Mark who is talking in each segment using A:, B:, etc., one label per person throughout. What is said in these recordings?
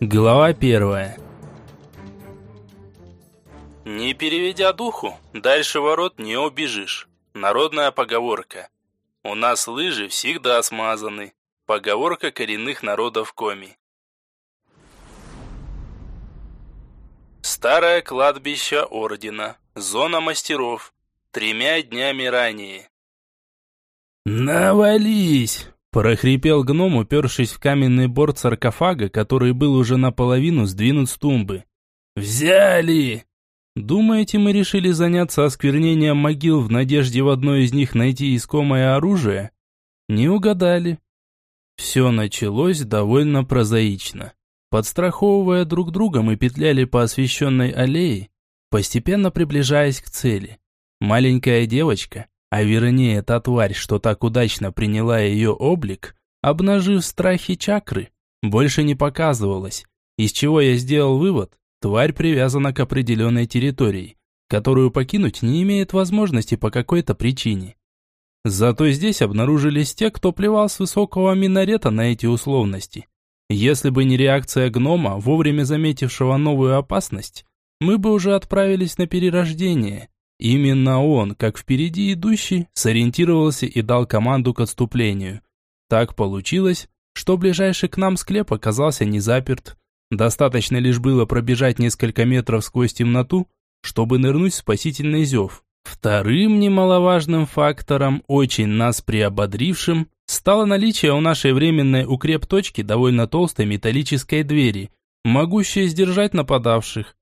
A: Глава первая.
B: Не переведя духу, дальше ворот не убежишь. Народная поговорка. У нас лыжи всегда смазаны. Поговорка коренных народов Коми. Старое кладбище Ордена. Зона мастеров. Тремя днями ранее.
A: «Навались!» Прохрипел гном, упершись в каменный борт саркофага, который был уже наполовину сдвинут с тумбы. «Взяли!» «Думаете, мы решили заняться осквернением могил в надежде в одной из них найти искомое оружие?» Не угадали. Все началось довольно прозаично. Подстраховывая друг друга, мы петляли по освещенной аллее, постепенно приближаясь к цели. Маленькая девочка, а вернее, та тварь, что так удачно приняла ее облик, обнажив страхи чакры, больше не показывалась, из чего я сделал вывод, тварь привязана к определенной территории, которую покинуть не имеет возможности по какой-то причине. Зато здесь обнаружились те, кто плевал с высокого минарета на эти условности. Если бы не реакция гнома, вовремя заметившего новую опасность, мы бы уже отправились на перерождение – Именно он, как впереди идущий, сориентировался и дал команду к отступлению. Так получилось, что ближайший к нам склеп оказался не заперт. Достаточно лишь было пробежать несколько метров сквозь темноту, чтобы нырнуть в спасительный зев. Вторым немаловажным фактором, очень нас приободрившим, стало наличие у нашей временной укреп-точки довольно толстой металлической двери, могущей сдержать нападавших.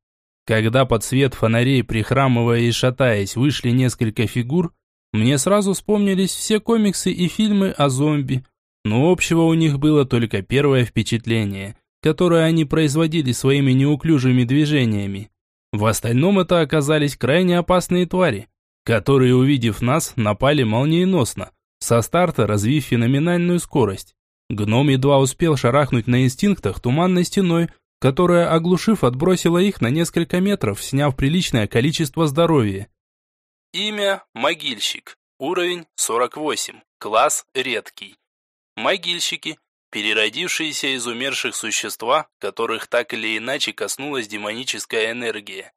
A: Когда под свет фонарей, прихрамывая и шатаясь, вышли несколько фигур, мне сразу вспомнились все комиксы и фильмы о зомби, но общего у них было только первое впечатление, которое они производили своими неуклюжими движениями. В остальном это оказались крайне опасные твари, которые, увидев нас, напали молниеносно, со старта развив феноменальную скорость. Гном едва успел шарахнуть на инстинктах туманной стеной, которая, оглушив, отбросила их на несколько метров, сняв приличное количество здоровья.
B: Имя – Могильщик. Уровень – 48. Класс – Редкий. Могильщики – переродившиеся из умерших существа, которых так или иначе коснулась демоническая энергия.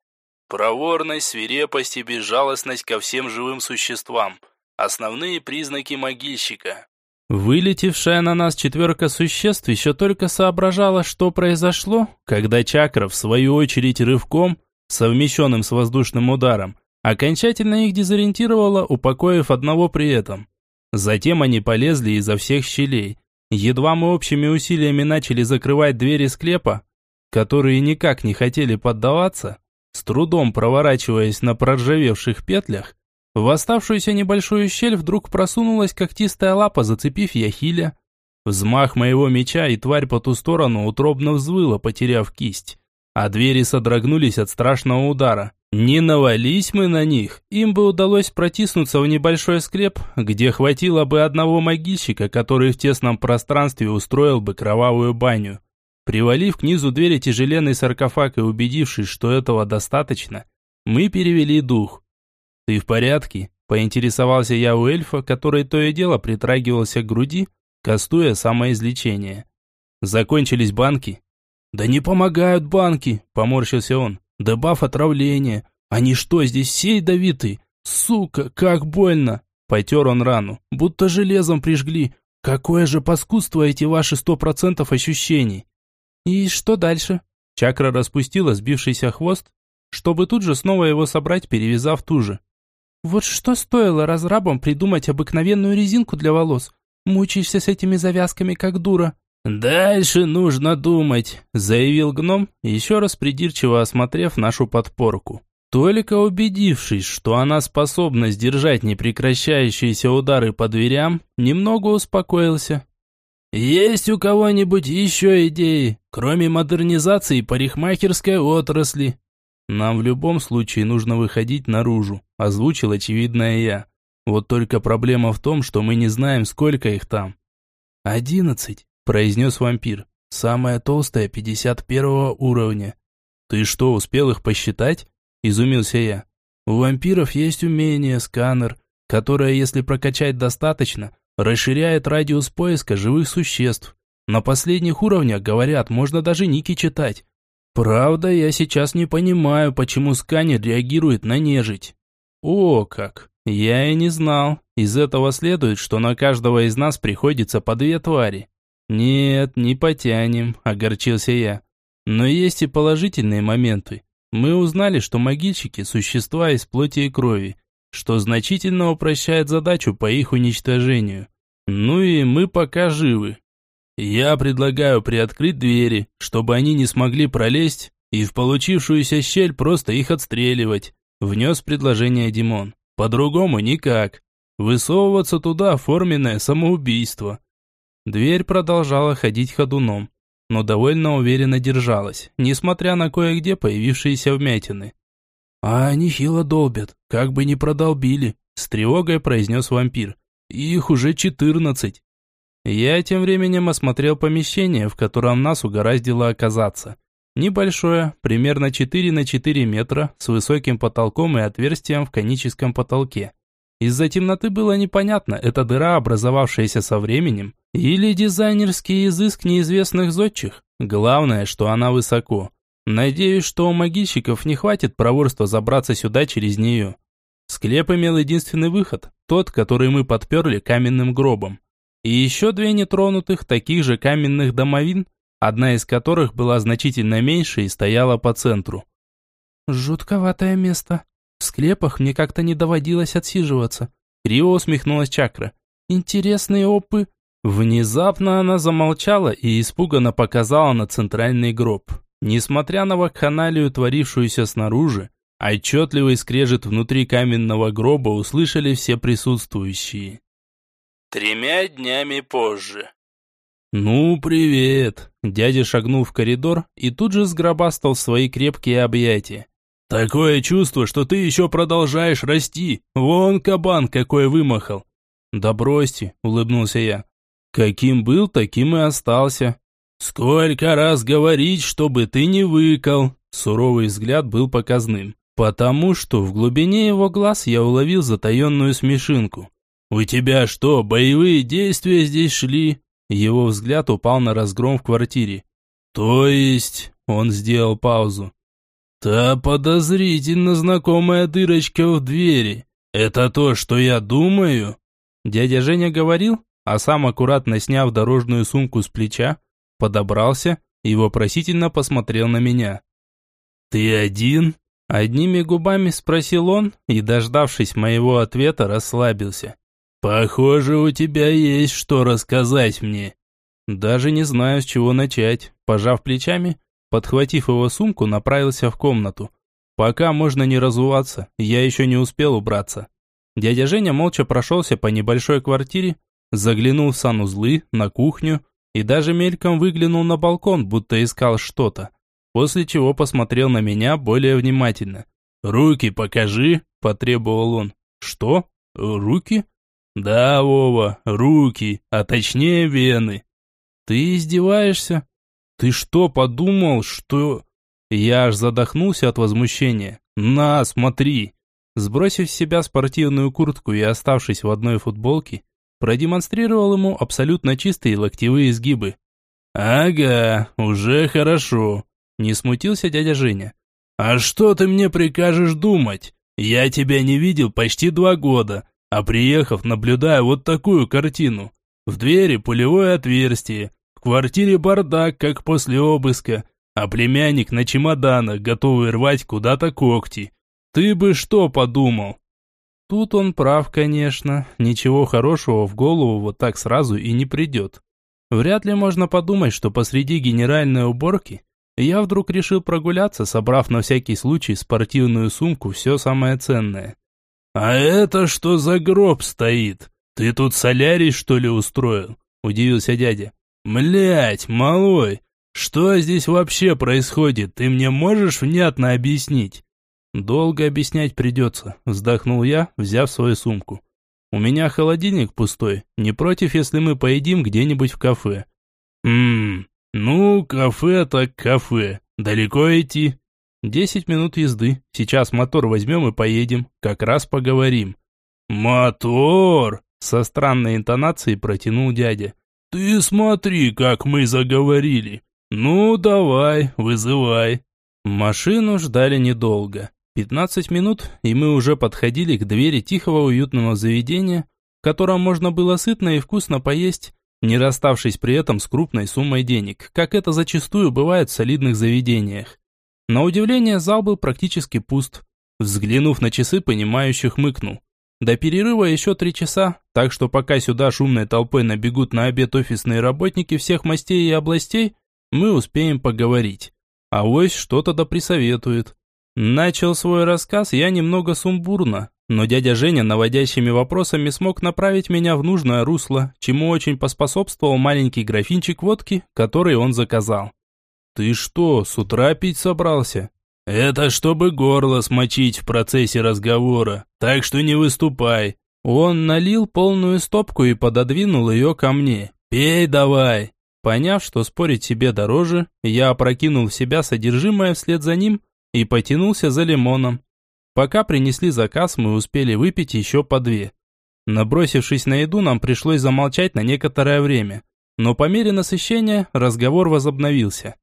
B: Проворность, свирепость и безжалостность ко всем живым существам – основные признаки могильщика.
A: Вылетевшая на нас четверка существ еще только соображала, что произошло, когда чакра, в свою очередь рывком, совмещенным с воздушным ударом, окончательно их дезориентировала, упокоив одного при этом. Затем они полезли изо всех щелей. Едва мы общими усилиями начали закрывать двери склепа, которые никак не хотели поддаваться, с трудом проворачиваясь на проржавевших петлях, в оставшуюся небольшую щель вдруг просунулась когтистая лапа, зацепив Яхиля. Взмах моего меча, и тварь по ту сторону утробно взвыла, потеряв кисть. А двери содрогнулись от страшного удара. Не навались мы на них, им бы удалось протиснуться в небольшой склеп, где хватило бы одного могильщика, который в тесном пространстве устроил бы кровавую баню. Привалив к низу двери тяжеленный саркофаг и убедившись, что этого достаточно, мы перевели дух. «Ты в порядке?» – поинтересовался я у эльфа, который то и дело притрагивался к груди, кастуя самоизлечение. «Закончились банки?» «Да не помогают банки!» – поморщился он. «Дебаф отравления. Они что, здесь все ядовиты? Сука, как больно!» Потер он рану. «Будто железом прижгли. Какое же паскудство эти ваши сто процентов ощущений!» «И что дальше?» Чакра распустила сбившийся хвост, чтобы тут же снова его собрать, перевязав туже. Вот что стоило разрабам придумать обыкновенную резинку для волос? Мучаешься с этими завязками, как дура. «Дальше нужно думать», – заявил гном, еще раз придирчиво осмотрев нашу подпорку. Только убедившись, что она способна сдержать непрекращающиеся удары по дверям, немного успокоился. «Есть у кого-нибудь еще идеи, кроме модернизации парикмахерской отрасли?» Нам в любом случае нужно выходить наружу, озвучил очевидное я. Вот только проблема в том, что мы не знаем, сколько их там. «Одиннадцать», – произнес вампир. «Самая толстая, пятьдесят первого уровня». «Ты что, успел их посчитать?» – изумился я. «У вампиров есть умение, сканер, которое, если прокачать достаточно, расширяет радиус поиска живых существ. На последних уровнях, говорят, можно даже ники читать. Правда, я сейчас не понимаю, почему сканер реагирует на нежить. О, как! Я и не знал. Из этого следует, что на каждого из нас приходится по две твари. Нет, не потянем, огорчился я. Но есть и положительные моменты. Мы узнали, что могильщики – существа из плоти и крови, что значительно упрощает задачу по их уничтожению. Ну и мы пока живы. Я предлагаю приоткрыть двери, чтобы они не смогли пролезть, и в получившуюся щель просто их отстреливать. Внес предложение Димон. По-другому никак. Высовываться туда – форменное самоубийство. Дверь продолжала ходить ходуном но довольно уверенно держалась, несмотря на кое-где появившиеся вмятины. «А они хило долбят, как бы не продолбили», – с тревогой произнес вампир. «Их уже четырнадцать». Я тем временем осмотрел помещение, в котором нас угораздило оказаться. Небольшое, примерно 4 на 4 метра, с высоким потолком и отверстием в коническом потолке. Из-за темноты было непонятно, это дыра, образовавшаяся со временем, или дизайнерский изыск неизвестных зодчих. Главное, что она высоко. Надеюсь, что у могильщиков не хватит проворства забраться сюда через нее. Склеп имел единственный выход, тот, который мы подперли каменным гробом. И еще две нетронутых, таких же каменных домовин, одна из которых была значительно меньше и стояла по центру. «Жутковатое место», в склепах мне как-то не доводилось отсиживаться. Криво усмехнулась чакра. Интересные опы. Внезапно она замолчала и испуганно показала на центральный гроб. Несмотря на вакханалию, творившуюся снаружи, отчетливый скрежет внутри каменного гроба услышали все присутствующие.
B: Тремя днями позже.
A: «Ну, привет!» Дядя шагнул в коридор и тут же сгробастал свои крепкие объятия. Такое чувство, что ты еще продолжаешь расти. Вон кабан какой вымахал. Да бросьте, улыбнулся я. Каким был, таким и остался. Сколько раз говорить, чтобы ты не выкал. Суровый взгляд был показным, потому что в глубине его глаз я уловил затаенную смешинку. «У тебя что, боевые действия здесь шли?» Его взгляд упал на разгром в квартире. «То есть...» Он сделал паузу. Та подозрительно знакомая дырочка в двери. Это то, что я думаю? Дядя Женя говорил, а сам аккуратно сняв дорожную сумку с плеча, подобрался и вопросительно посмотрел на меня. Ты один? Одними губами спросил он и, дождавшись моего ответа, расслабился. Похоже, у тебя есть что рассказать мне. Даже не знаю, с чего начать. Пожав плечами, Подхватив его сумку, направился в комнату. Пока можно не разуваться, я еще не успел убраться. Дядя Женя молча прошелся по небольшой квартире, заглянул в санузлы, на кухню и даже мельком выглянул на балкон, будто искал что-то. После чего посмотрел на меня более внимательно. «Руки покажи», – потребовал он. «Что? Руки?» «Да, Вова, руки, а точнее вены». «Ты издеваешься?» «Ты что, подумал, что...» Я аж задохнулся от возмущения. «На, смотри!» Сбросив с себя спортивную куртку и оставшись в одной футболке, продемонстрировал ему абсолютно чистые локтевые сгибы. «Ага, уже хорошо», – не смутился дядя Женя. «А что ты мне прикажешь думать? Я тебя не видел почти два года, а приехав, наблюдаю вот такую картину. В двери пулевое отверстие, в квартире бардак, как после обыска, а племянник на чемоданах, готовый рвать куда-то когти. Ты бы что подумал? Тут он прав, конечно. Ничего хорошего в голову вот так сразу и не придет. Вряд ли можно подумать, что посреди генеральной уборки я вдруг решил прогуляться, собрав на всякий случай спортивную сумку все самое ценное. «А это что за гроб стоит? Ты тут солярий, что ли, устроил?» – удивился дядя. «Млять, малой, что здесь вообще происходит, ты мне можешь внятно объяснить?» «Долго объяснять придется», – вздохнул я, взяв свою сумку. «У меня холодильник пустой, не против, если мы поедим где-нибудь в кафе». «Ммм, ну, кафе так кафе. Далеко идти?» «Десять минут езды. Сейчас мотор возьмем и поедем. Как раз поговорим». «Мотор!» – со странной интонацией протянул дядя.
B: Ты смотри, как мы заговорили. Ну, давай, вызывай.
A: Машину ждали недолго. 15 минут, и мы уже подходили к двери тихого уютного заведения, в котором можно было сытно и вкусно поесть, не расставшись при этом с крупной суммой денег, как это зачастую бывает в солидных заведениях. На удивление зал был практически пуст. Взглянув на часы, понимающих хмыкнул. До перерыва еще три часа, так что пока сюда шумной толпой набегут на обед офисные работники всех мастей и областей, мы успеем поговорить. А вось что-то да присоветует. Начал свой рассказ я немного сумбурно, но дядя Женя наводящими вопросами смог направить меня в нужное русло, чему очень поспособствовал маленький графинчик водки, который он заказал. «Ты что, с утра пить собрался?»
B: «Это чтобы горло смочить в процессе разговора, так что не выступай».
A: Он налил полную стопку и пододвинул ее ко мне. «Пей давай!» Поняв, что спорить себе дороже, я опрокинул в себя содержимое вслед за ним и потянулся за лимоном. Пока принесли заказ, мы успели выпить еще по две. Набросившись на еду, нам пришлось замолчать на некоторое время. Но по мере насыщения разговор возобновился.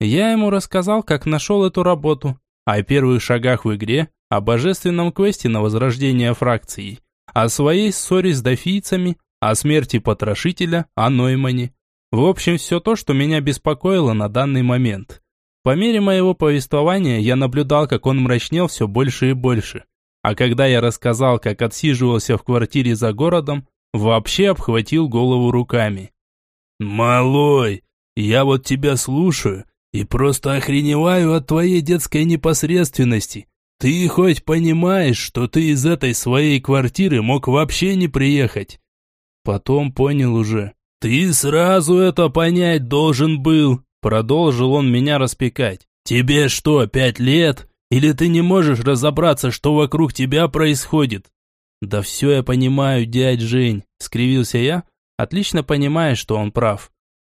A: Я ему рассказал, как нашел эту работу, о первых шагах в игре, о божественном квесте на возрождение фракции, о своей ссоре с дофийцами, о смерти потрошителя, о Ноймане. В общем, все то, что меня беспокоило на данный момент. По мере моего повествования я наблюдал, как он мрачнел все больше и больше. А когда я рассказал, как отсиживался в квартире за городом, вообще обхватил голову руками.
B: «Малой, я вот тебя слушаю и просто охреневаю от твоей детской непосредственности. Ты хоть понимаешь, что ты из этой своей квартиры мог вообще не приехать?»
A: Потом понял уже,
B: «Ты сразу это понять должен был», — продолжил он меня распекать. «Тебе что, пять лет? Или ты не можешь разобраться, что вокруг тебя происходит?»
A: «Да все я понимаю, дядь Жень», — скривился я, отлично понимая, что он прав.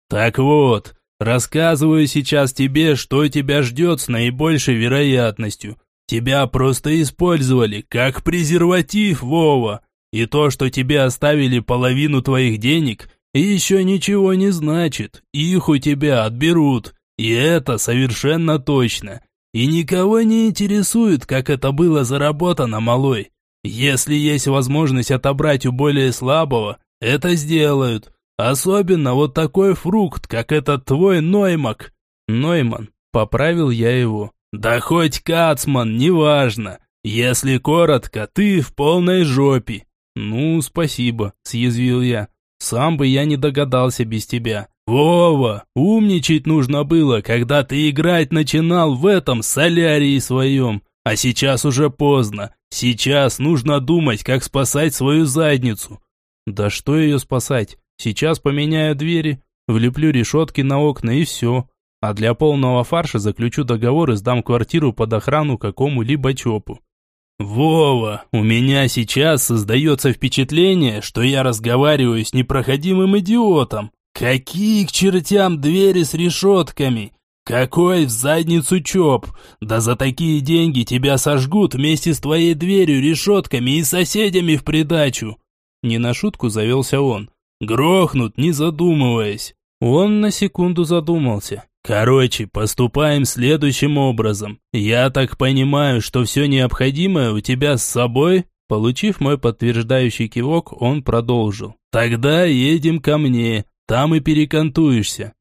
B: «Так вот, рассказываю сейчас тебе, что тебя ждет с наибольшей вероятностью. Тебя просто использовали, как презерватив, Вова. И то, что тебе оставили половину твоих денег, еще ничего не значит. Их у тебя отберут. И это совершенно точно. И никого не интересует, как это было заработано, малой. Если есть возможность отобрать у более слабого, это сделают. Особенно вот такой фрукт, как этот твой Ноймак.
A: Нойман, поправил я его.
B: Да хоть Кацман, неважно. Если коротко, ты в полной жопе.
A: Ну, спасибо, съязвил я. Сам бы я не догадался без тебя.
B: Вова, умничать нужно было, когда ты играть начинал в этом солярии своем. А сейчас уже поздно. Сейчас нужно думать, как спасать свою задницу.
A: Да что ее спасать? Сейчас поменяю двери, влеплю решетки на окна и все. А для полного фарша заключу договор и сдам квартиру под охрану какому-либо чопу.
B: «Вова, у меня сейчас создается впечатление, что я разговариваю с непроходимым идиотом. Какие к чертям двери с решетками? Какой в задницу чоп? Да за такие деньги тебя сожгут вместе с твоей дверью, решетками и соседями в придачу!»
A: Не на шутку завелся он.
B: «Грохнут, не задумываясь!»
A: Он на секунду задумался.
B: Короче, поступаем следующим образом. Я так понимаю, что все необходимое у тебя с собой?
A: Получив мой подтверждающий кивок, он продолжил.
B: Тогда едем ко мне, там и перекантуешься.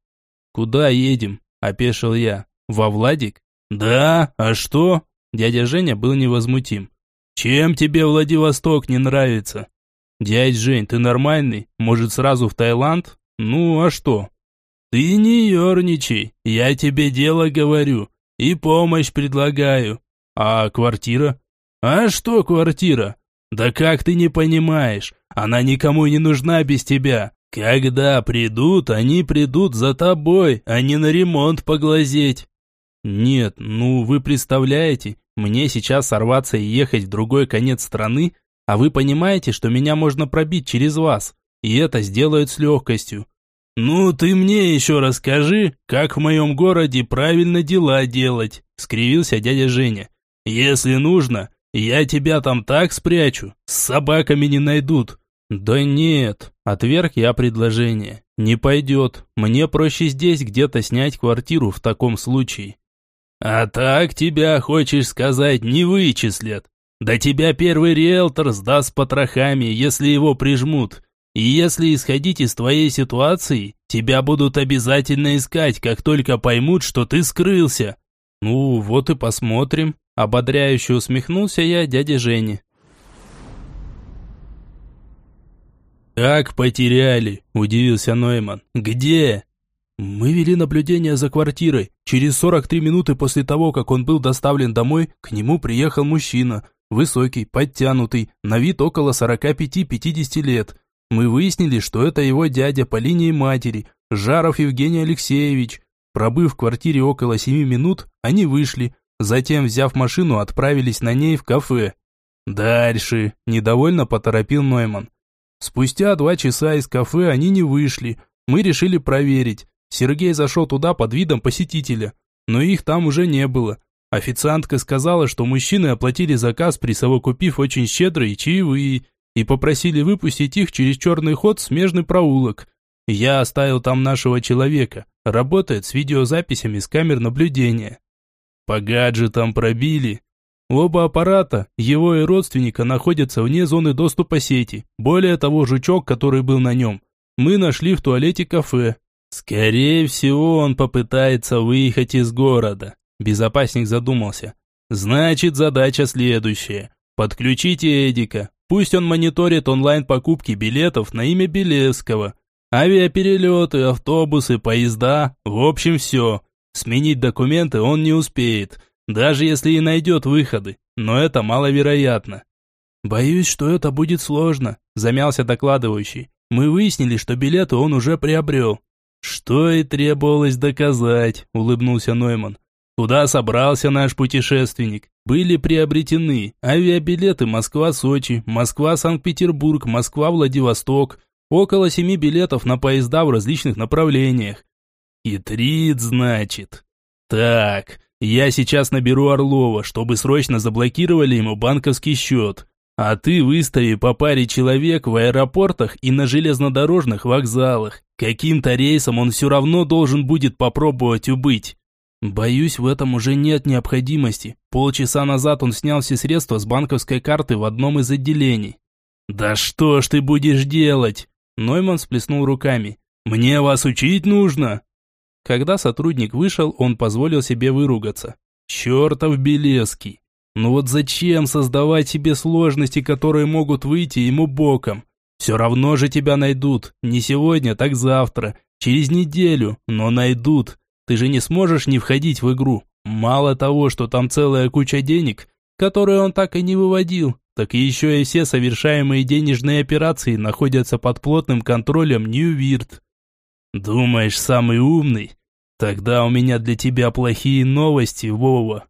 A: Куда едем? Опешил я. Во Владик?
B: Да, а что?
A: Дядя Женя был невозмутим.
B: Чем тебе Владивосток не нравится?
A: Дядь Жень, ты нормальный? Может сразу в Таиланд? Ну, а что?
B: «Ты не ерничай, я тебе дело говорю и помощь предлагаю.
A: А квартира?»
B: «А что квартира? Да как ты не понимаешь, она никому не нужна без тебя. Когда придут, они придут за тобой, а не на ремонт поглазеть».
A: «Нет, ну вы представляете, мне сейчас сорваться и ехать в другой конец страны, а вы понимаете, что меня можно пробить через вас, и это сделают с легкостью.
B: «Ну, ты мне еще расскажи, как в моем городе правильно дела делать», — скривился дядя Женя. «Если нужно, я тебя там так спрячу, с собаками не найдут.
A: Да нет, отверг я предложение. Не пойдет. Мне проще здесь где-то снять квартиру в таком случае.
B: А так тебя, хочешь сказать, не вычислят. Да тебя первый риэлтор сдаст потрохами, если его прижмут. И если исходить из твоей ситуации, тебя будут обязательно искать, как только поймут, что ты скрылся.
A: Ну, вот и посмотрим. Ободряюще усмехнулся я дяде Жене.
B: «Как потеряли?» – удивился Нойман. «Где?»
A: «Мы вели наблюдение за квартирой. Через 43 минуты после того, как он был доставлен домой, к нему приехал мужчина. Высокий, подтянутый, на вид около 45-50 лет. Мы выяснили, что это его дядя по линии матери, Жаров Евгений Алексеевич. Пробыв в квартире около 7 минут, они вышли. Затем, взяв машину, отправились на ней в кафе. «Дальше», – недовольно поторопил Нойман. Спустя два часа из кафе они не вышли. Мы решили проверить. Сергей зашел туда под видом посетителя, но их там уже не было. Официантка сказала, что мужчины оплатили заказ, присовокупив очень щедрые чаевые, и попросили выпустить их через черный ход в смежный проулок. Я оставил там нашего человека, работает с видеозаписями с камер наблюдения. По гаджетам пробили. Оба аппарата, его и родственника, находятся вне зоны доступа сети. Более того, жучок, который был на нем, мы нашли в туалете кафе. Скорее всего, он попытается выехать из города. Безопасник задумался. Значит, задача следующая. Подключите Эдика, Пусть он мониторит онлайн-покупки билетов на имя Белевского. Авиаперелеты, автобусы, поезда, в общем все. Сменить документы он не успеет, даже если и найдет выходы, но это маловероятно. «Боюсь, что это будет сложно», – замялся докладывающий. «Мы выяснили, что билеты он уже приобрел». «Что и требовалось доказать», – улыбнулся Нойман. Куда собрался наш путешественник? Были приобретены авиабилеты Москва-Сочи, Москва-Санкт-Петербург, Москва-Владивосток, около семи билетов на поезда в различных направлениях. Хитрит, значит. Так, я сейчас наберу Орлова, чтобы срочно заблокировали ему банковский счет. А ты выстави по паре человек в аэропортах и на железнодорожных вокзалах. Каким-то рейсом он все равно должен будет попробовать убыть. Боюсь, в этом уже нет необходимости. Полчаса назад он снял все средства с банковской карты в одном из отделений. Да что ж ты будешь делать? Нойман сплеснул руками. Мне вас учить нужно. Когда сотрудник вышел, он позволил себе выругаться. Чертов Белевский. Ну вот зачем создавать себе сложности, которые могут выйти ему боком? Все равно же тебя найдут. Не сегодня, так завтра. Через неделю, но найдут. Ты же не сможешь не входить в игру. Мало того, что там целая куча денег, которые он так и не выводил, так еще и все совершаемые денежные операции находятся под плотным контролем Ньювирт. Думаешь, самый умный? Тогда у меня для тебя плохие новости, Вова.